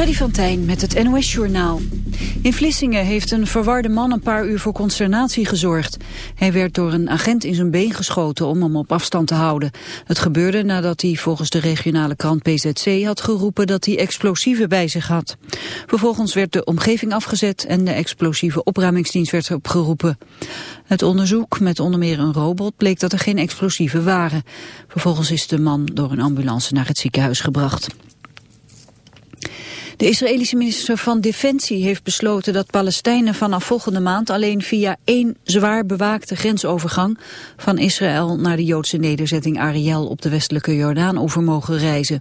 Freddy van Tijn met het NOS-journaal. In Vlissingen heeft een verwarde man een paar uur voor consternatie gezorgd. Hij werd door een agent in zijn been geschoten om hem op afstand te houden. Het gebeurde nadat hij volgens de regionale krant PZC had geroepen dat hij explosieven bij zich had. Vervolgens werd de omgeving afgezet en de explosieve opruimingsdienst werd opgeroepen. Het onderzoek met onder meer een robot bleek dat er geen explosieven waren. Vervolgens is de man door een ambulance naar het ziekenhuis gebracht. De Israëlische minister van Defensie heeft besloten dat Palestijnen vanaf volgende maand alleen via één zwaar bewaakte grensovergang van Israël naar de Joodse nederzetting Ariel op de westelijke Jordaan over mogen reizen.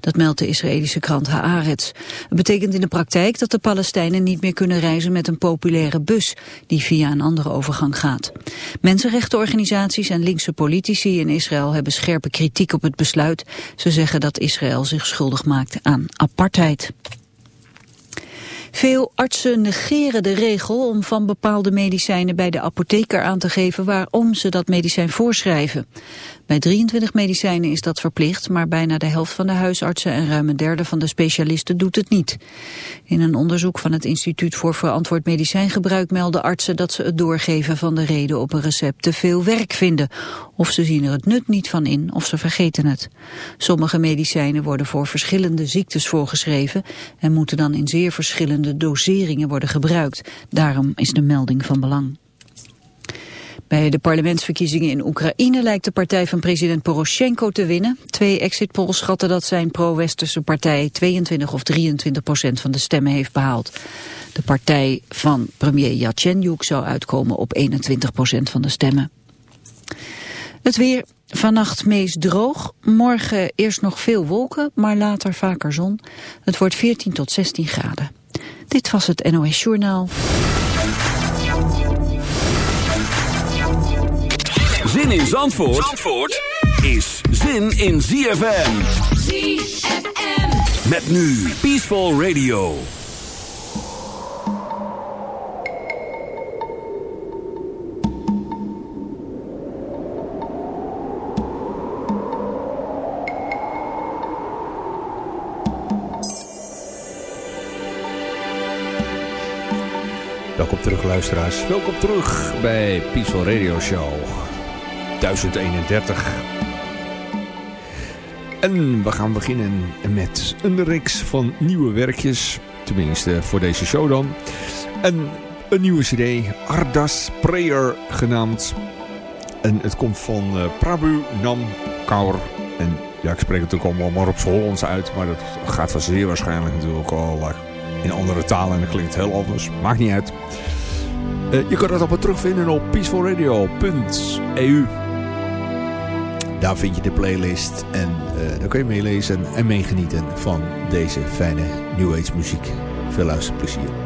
Dat meldt de Israëlische krant Haaretz. Het betekent in de praktijk dat de Palestijnen niet meer kunnen reizen met een populaire bus die via een andere overgang gaat. Mensenrechtenorganisaties en linkse politici in Israël hebben scherpe kritiek op het besluit. Ze zeggen dat Israël zich schuldig maakt aan apartheid. Veel artsen negeren de regel om van bepaalde medicijnen bij de apotheker aan te geven waarom ze dat medicijn voorschrijven. Bij 23 medicijnen is dat verplicht, maar bijna de helft van de huisartsen en ruim een derde van de specialisten doet het niet. In een onderzoek van het Instituut voor Verantwoord Medicijngebruik melden artsen dat ze het doorgeven van de reden op een recept te veel werk vinden. Of ze zien er het nut niet van in, of ze vergeten het. Sommige medicijnen worden voor verschillende ziektes voorgeschreven en moeten dan in zeer verschillende doseringen worden gebruikt. Daarom is de melding van belang. Bij de parlementsverkiezingen in Oekraïne lijkt de partij van president Poroshenko te winnen. Twee exit polls schatten dat zijn pro-westerse partij 22 of 23 procent van de stemmen heeft behaald. De partij van premier Yatsenyuk zou uitkomen op 21 procent van de stemmen. Het weer, vannacht meest droog. Morgen eerst nog veel wolken, maar later vaker zon. Het wordt 14 tot 16 graden. Dit was het NOS Journaal. Zin in Zandvoort, Zandvoort is zin in ZFM. ZFM. Met nu Peaceful Radio. Welkom terug luisteraars. Welkom terug bij Peaceful Radio Show. 1031. En we gaan beginnen met een reeks van nieuwe werkjes. Tenminste voor deze show dan. En een nieuwe cd, Ardas Prayer genaamd. En het komt van uh, Prabhu Nam Kaur. En ja, ik spreek het ook allemaal maar op z'n Hollands uit. Maar dat gaat van zeer waarschijnlijk natuurlijk al uh, in andere talen. En dat klinkt heel anders. Maakt niet uit. Uh, je kan het allemaal terugvinden op peacefulradio.eu. Daar vind je de playlist en uh, daar kun je meelezen en meegenieten van deze fijne New Age muziek. Veel luisterplezier.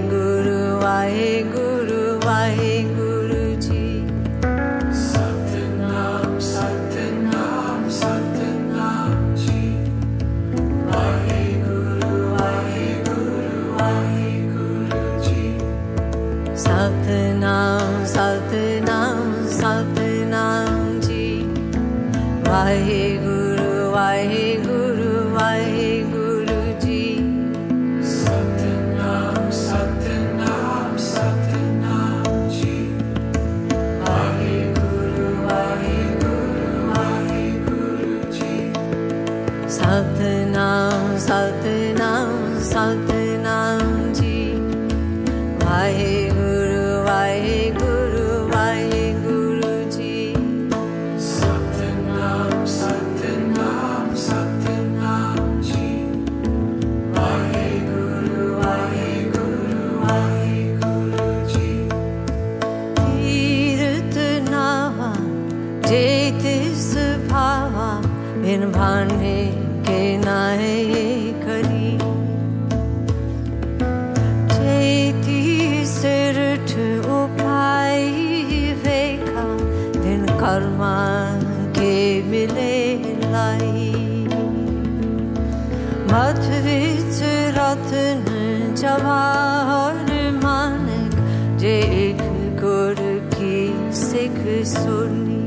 Jawahar मानक जे एक गुर की सिख सुनी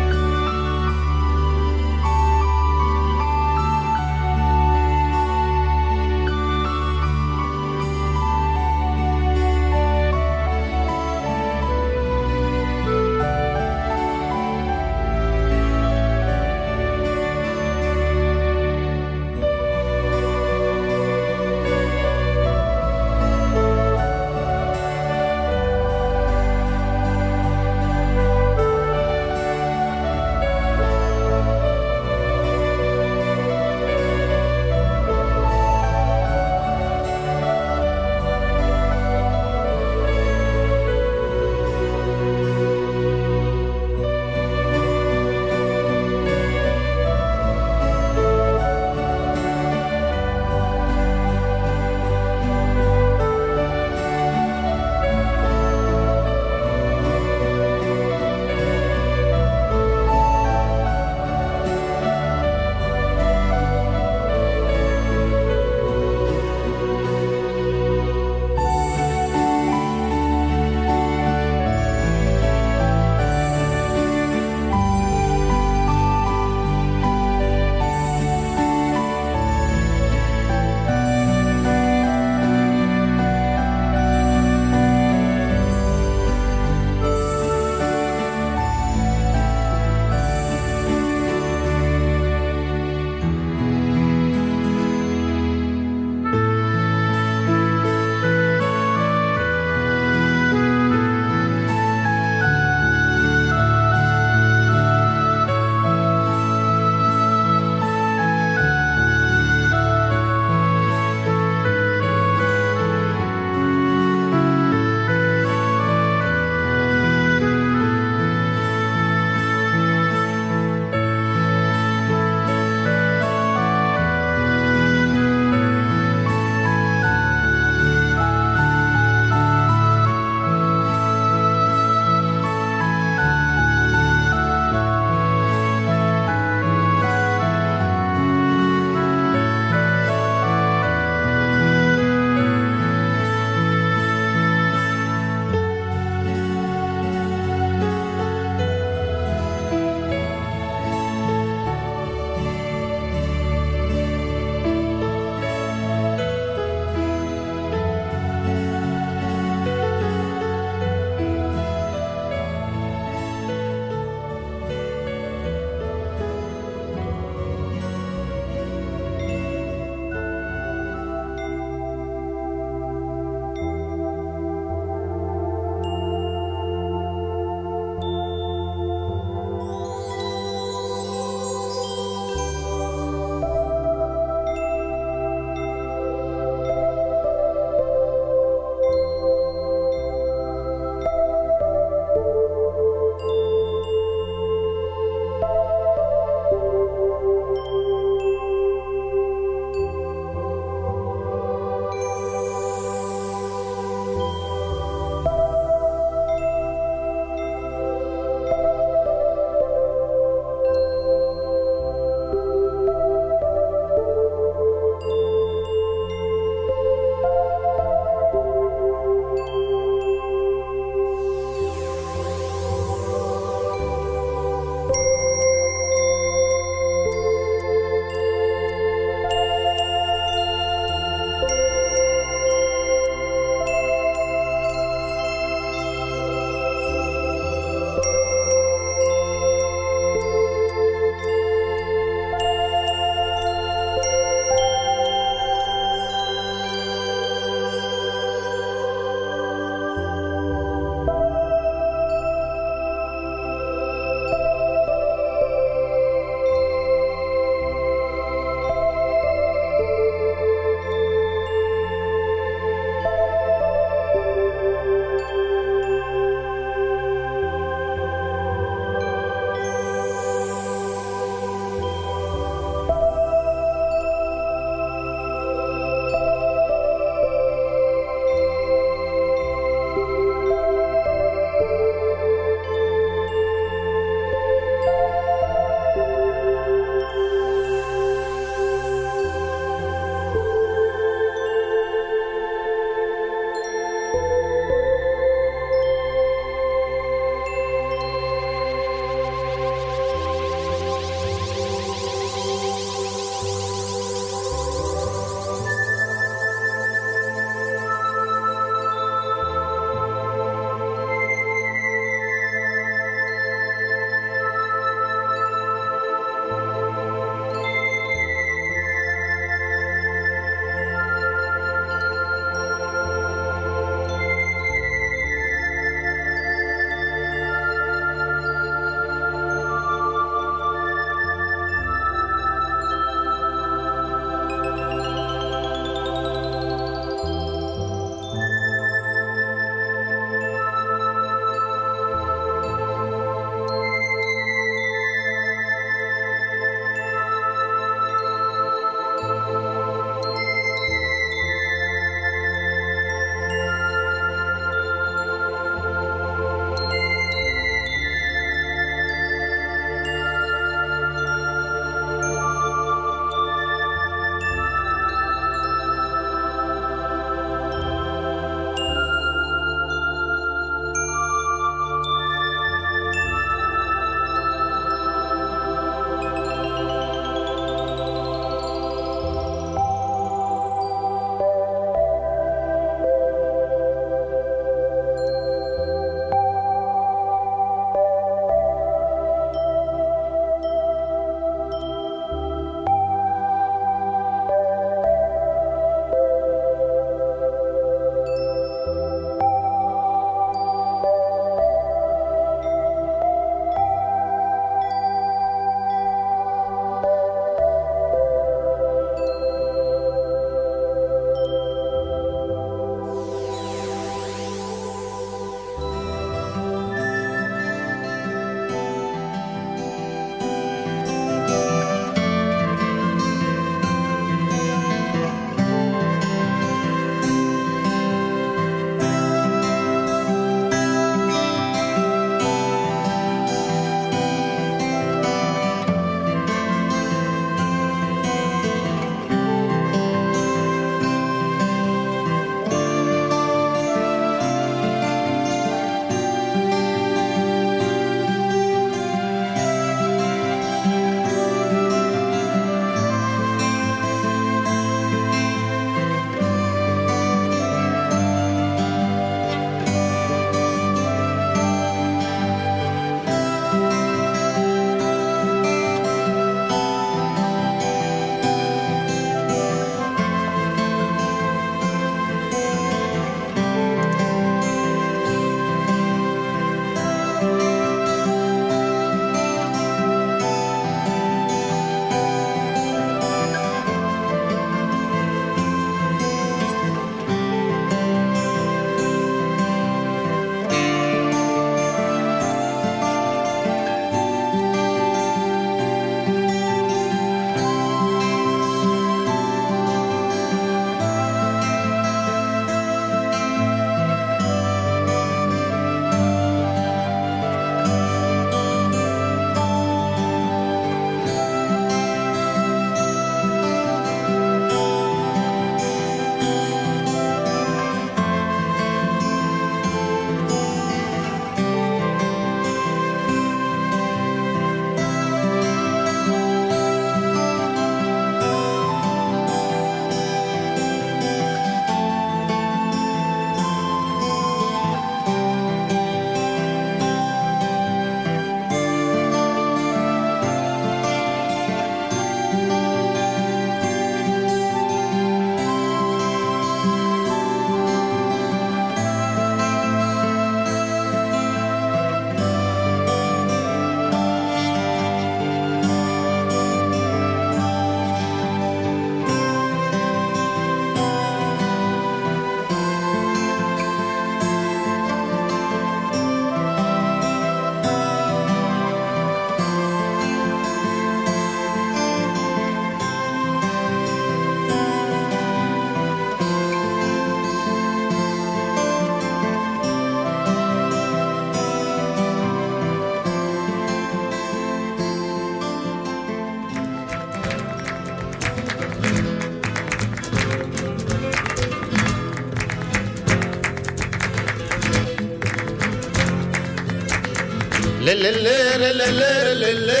Lele, lele, lele, lele,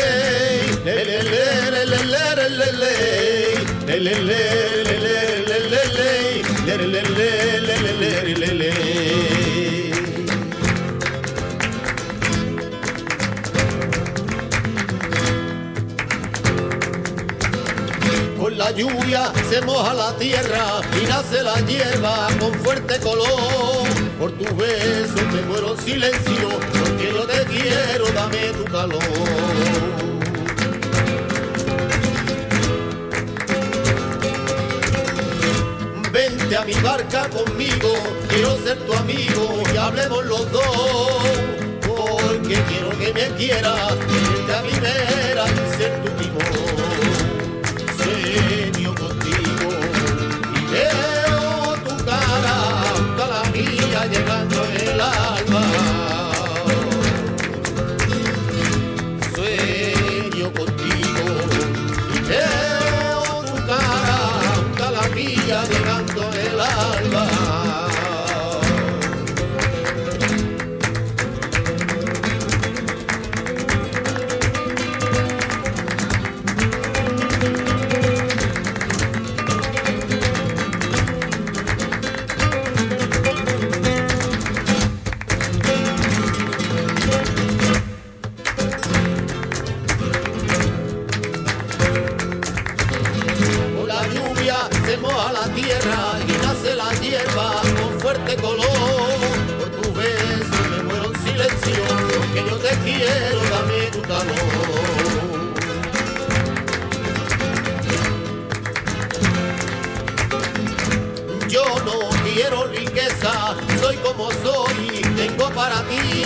lele, lele, lele, lele, lele, lele, lele, lele, lele, con la lluvia se moja la tierra y nace la hierba con fuerte color. Por tu beso me muero silencio quiero, dame tu calor. Vente a mi barca conmigo, quiero ser tu amigo y hablemos los dos. Porque quiero que me quieras, vente a mi vera y para ti.